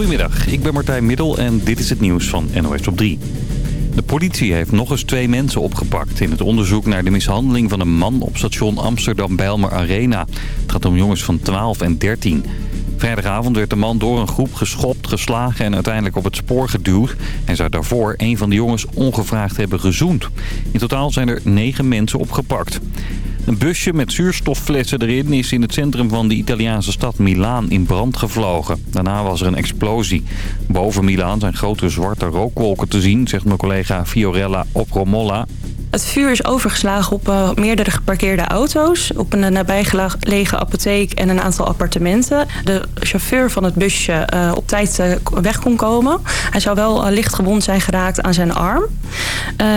Goedemiddag, ik ben Martijn Middel en dit is het nieuws van NOS op 3. De politie heeft nog eens twee mensen opgepakt in het onderzoek naar de mishandeling van een man op station Amsterdam-Bijlmer Arena. Het gaat om jongens van 12 en 13. Vrijdagavond werd de man door een groep geschopt, geslagen en uiteindelijk op het spoor geduwd. Hij zou daarvoor een van de jongens ongevraagd hebben gezoend. In totaal zijn er negen mensen opgepakt. Een busje met zuurstofflessen erin is in het centrum van de Italiaanse stad Milaan in brand gevlogen. Daarna was er een explosie. Boven Milaan zijn grote zwarte rookwolken te zien, zegt mijn collega Fiorella Opromolla. Het vuur is overgeslagen op uh, meerdere geparkeerde auto's, op een nabijgelegen apotheek en een aantal appartementen. De chauffeur van het busje uh, op tijd uh, weg kon komen. Hij zou wel licht gewond zijn geraakt aan zijn arm.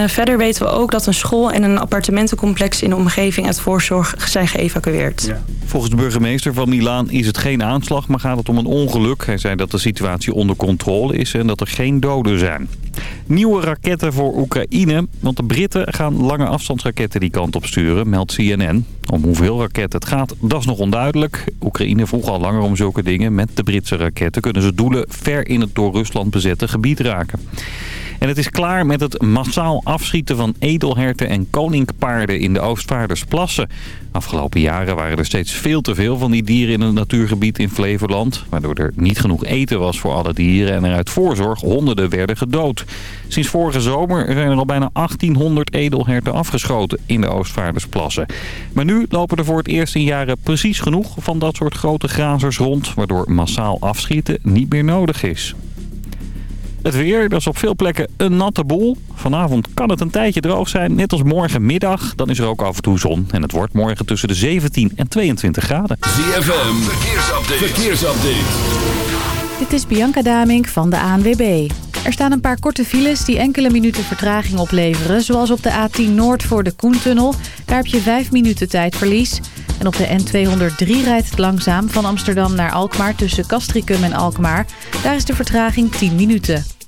verder weten we ook dat een school en een appartementencomplex in de omgeving uit voorzorg zijn geëvacueerd. Ja. Volgens de burgemeester van Milaan is het geen aanslag, maar gaat het om een ongeluk. Hij zei dat de situatie onder controle is en dat er geen doden zijn. Nieuwe raketten voor Oekraïne, want de Britten gaan lange afstandsraketten die kant op sturen, meldt CNN. Om hoeveel raketten het gaat, dat is nog onduidelijk. Oekraïne vroeg al langer om zulke dingen. Met de Britse raketten kunnen ze doelen ver in het door Rusland bezette gebied raken. En het is klaar met het massaal afschieten van edelherten en koninkpaarden in de Oostvaardersplassen. Afgelopen jaren waren er steeds veel te veel van die dieren in het natuurgebied in Flevoland. Waardoor er niet genoeg eten was voor alle dieren en er uit voorzorg honderden werden gedood. Sinds vorige zomer zijn er al bijna 1800 edelherten afgeschoten in de Oostvaardersplassen. Maar nu lopen er voor het eerst in jaren precies genoeg van dat soort grote grazers rond. Waardoor massaal afschieten niet meer nodig is. Het weer, dat is op veel plekken een natte boel. Vanavond kan het een tijdje droog zijn, net als morgenmiddag. Dan is er ook af en toe zon. En het wordt morgen tussen de 17 en 22 graden. ZFM, verkeersupdate. verkeersupdate. Dit is Bianca Damink van de ANWB. Er staan een paar korte files die enkele minuten vertraging opleveren. Zoals op de A10 Noord voor de Koentunnel. Daar heb je 5 minuten tijdverlies. En op de N203 rijdt het langzaam van Amsterdam naar Alkmaar tussen Castricum en Alkmaar. Daar is de vertraging 10 minuten.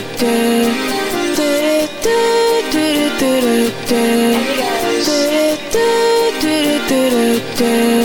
do do do do do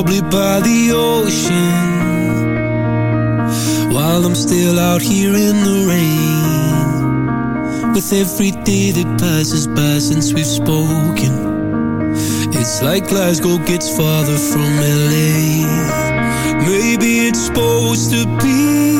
probably by the ocean. While I'm still out here in the rain. With every day that passes by since we've spoken. It's like Glasgow gets farther from LA Maybe it's supposed to be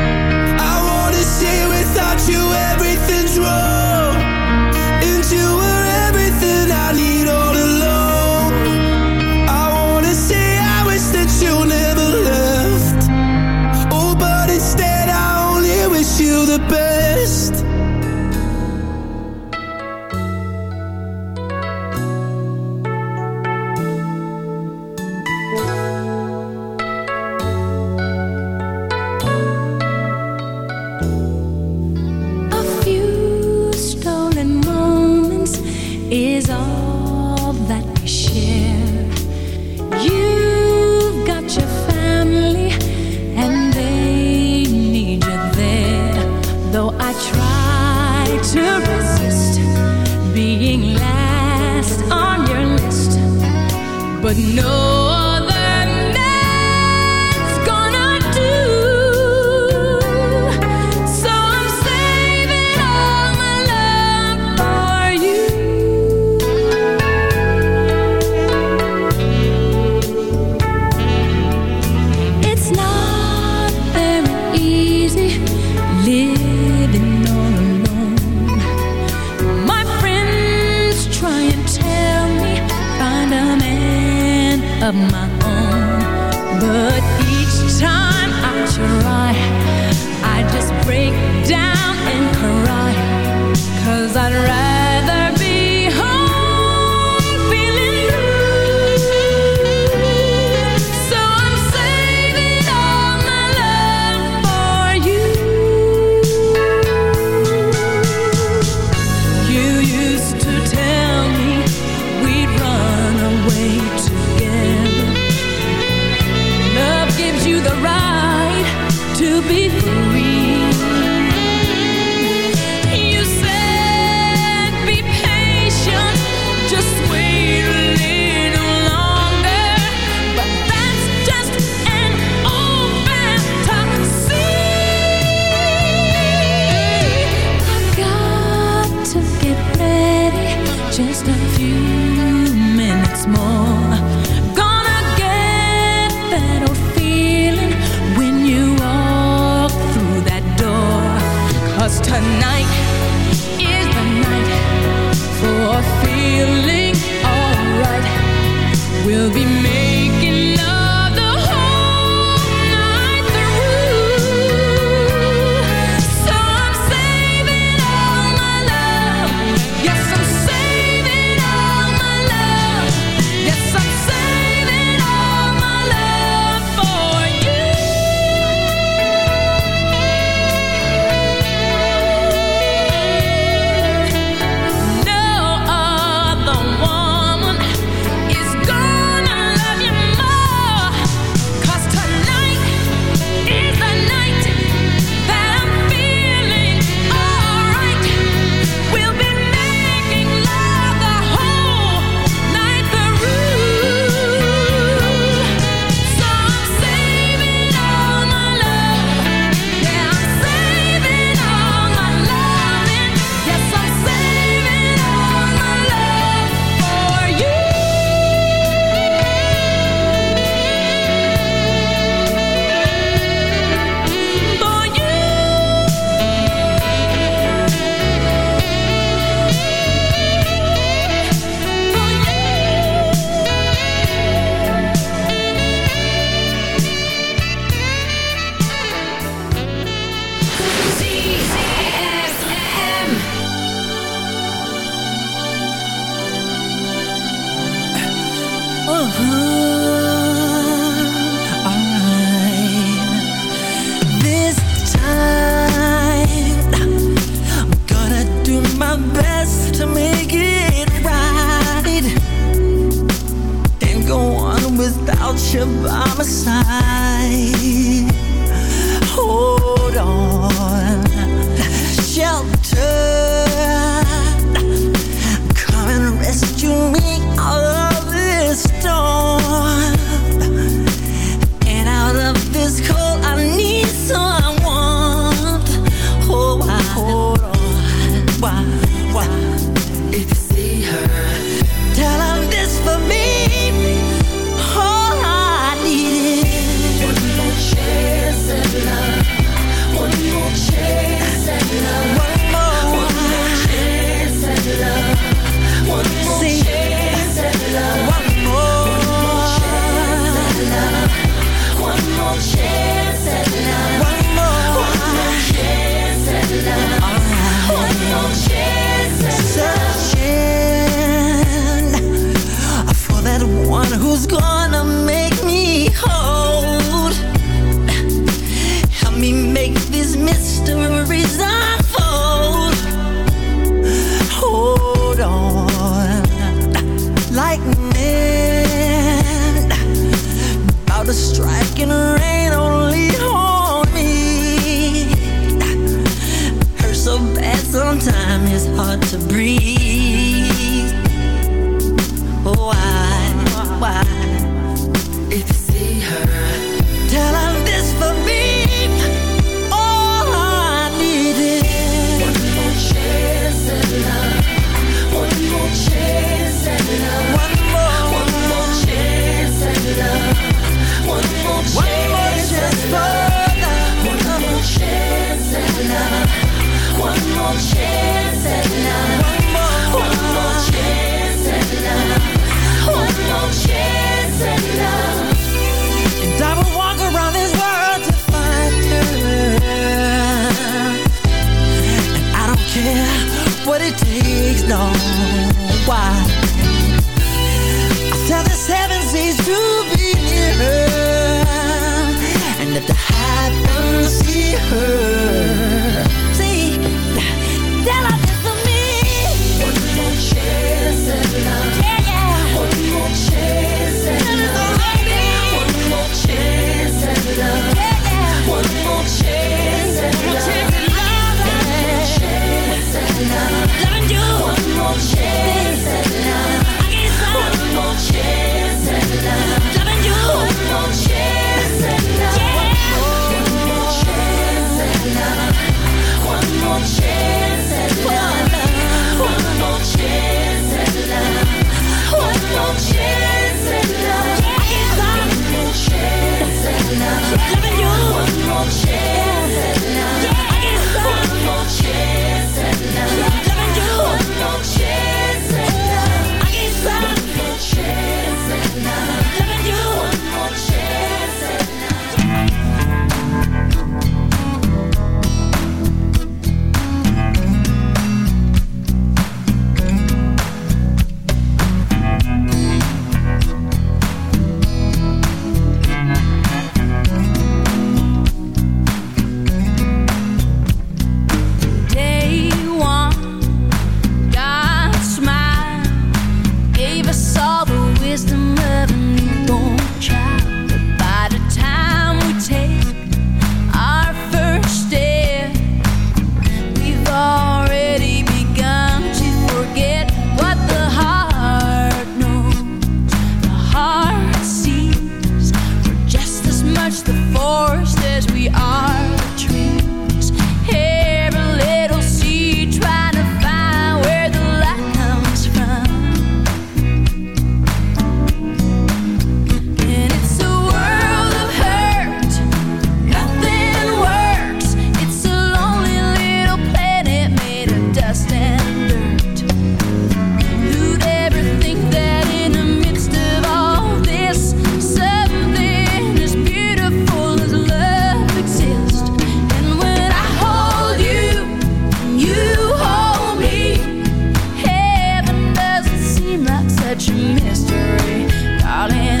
Such a mystery. Darling,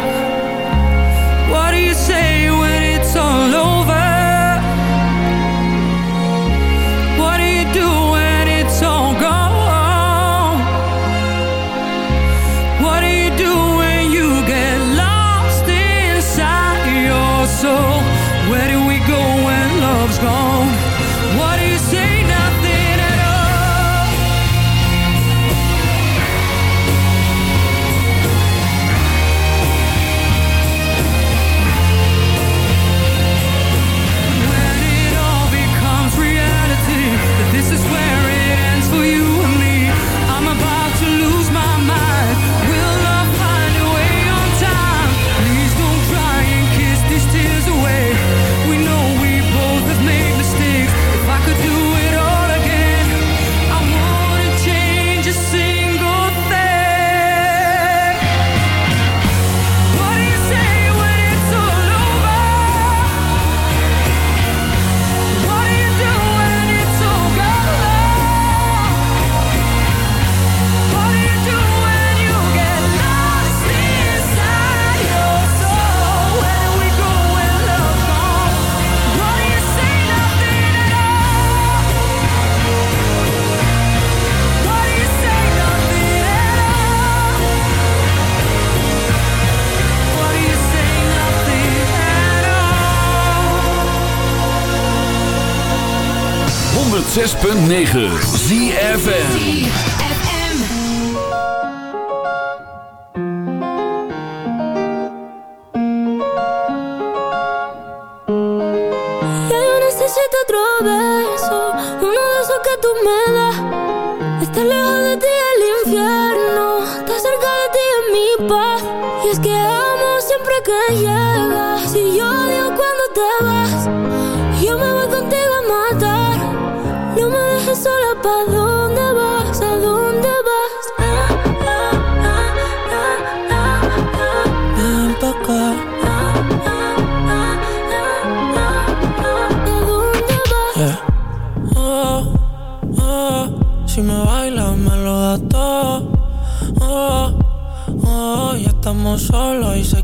106.9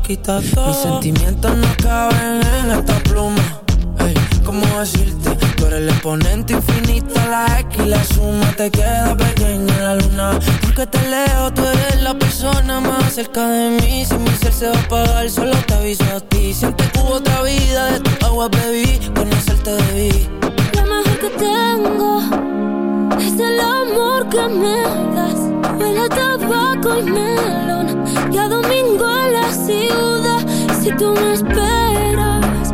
Mis sentimientos no caben en esta pluma. Ey, ¿cómo decirte? Tú eres el exponente infinito, la X y la suma te queda pequeña en la luna. Porque te leo, tú eres la persona más cerca de mí. Si mi ser se va a apagar, solo te aviso a ti. Que hubo otra vida, de tu agua bebí, conocerte debí. Lo mejor que tengo el amor que me das. Huele a tabaco y melón y a domingo en la ciudad. Si tú me esperas,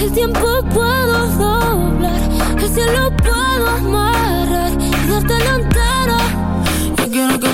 el tiempo puedo doblar, el cielo puedo amarrar y dártelo entero. Yo quiero que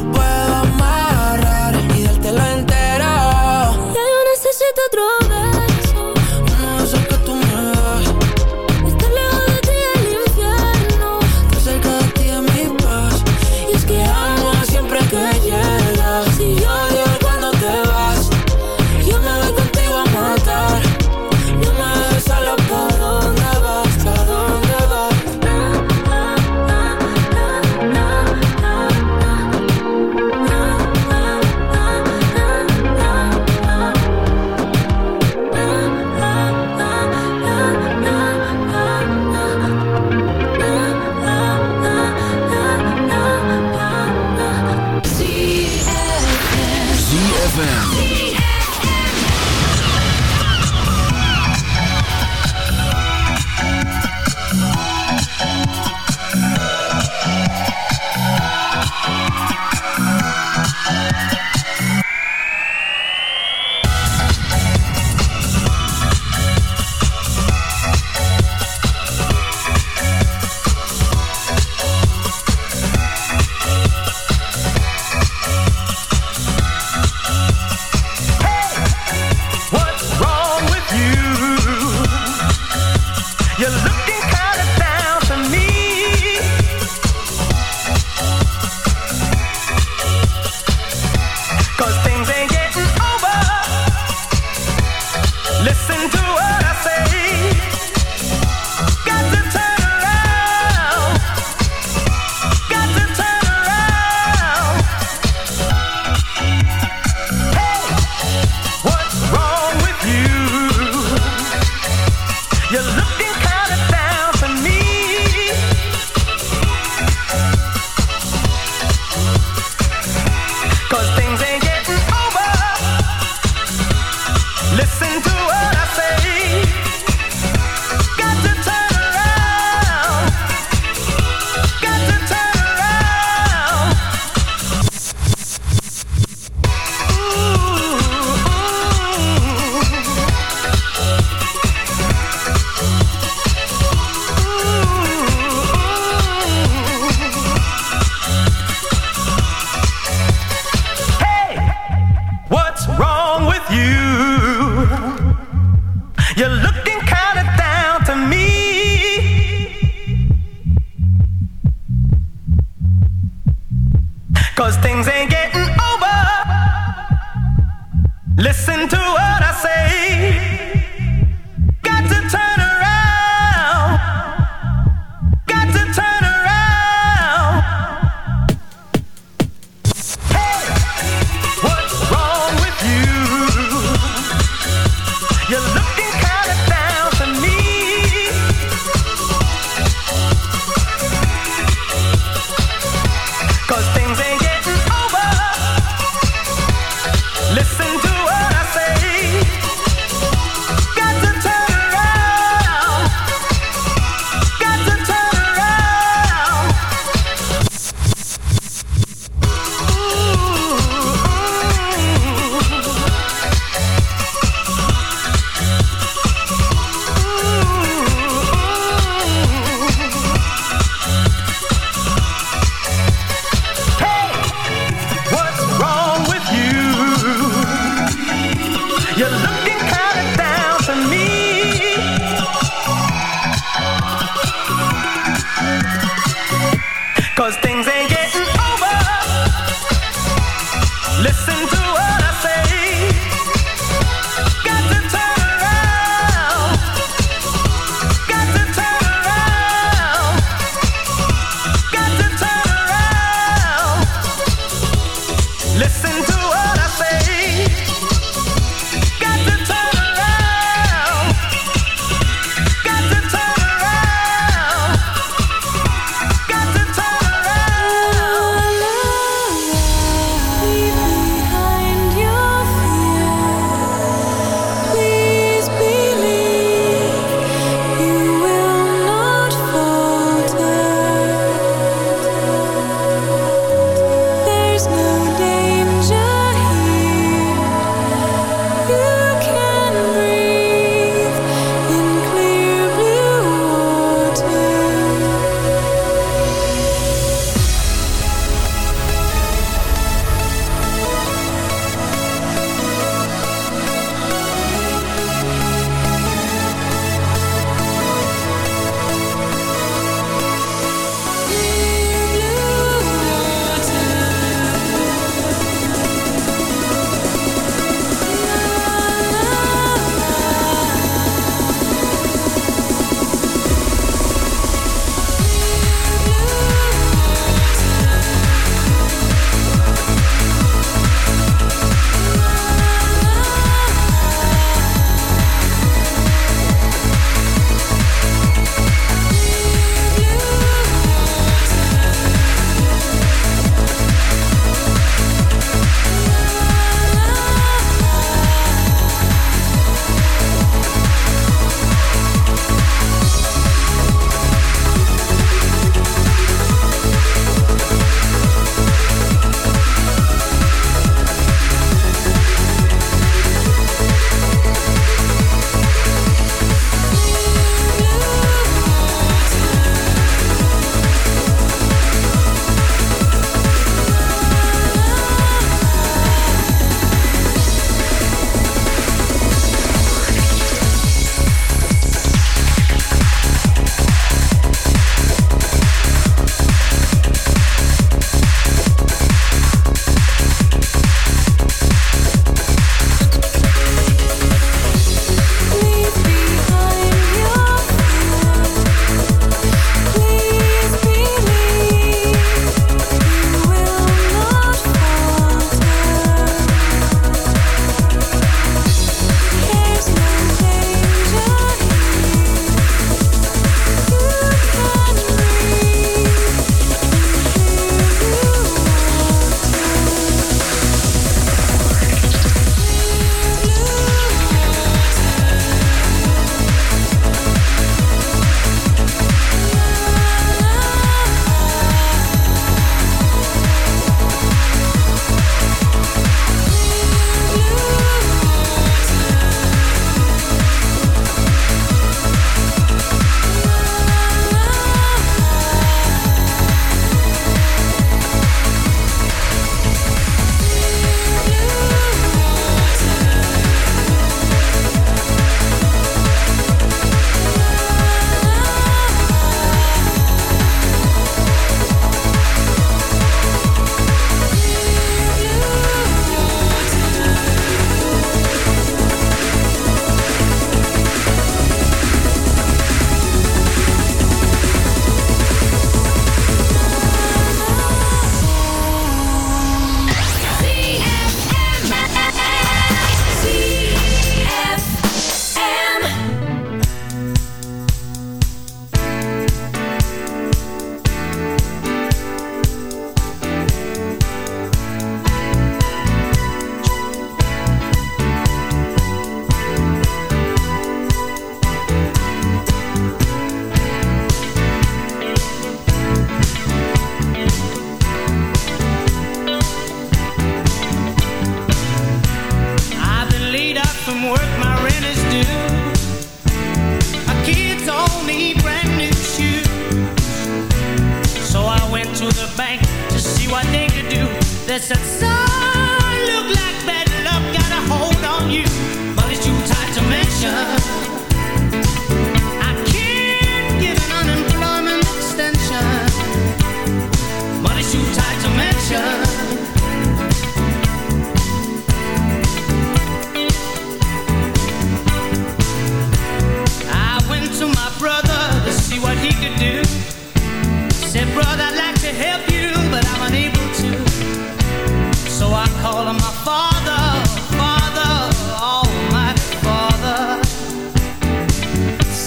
no puedo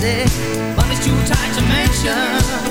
easy, too tight to mention.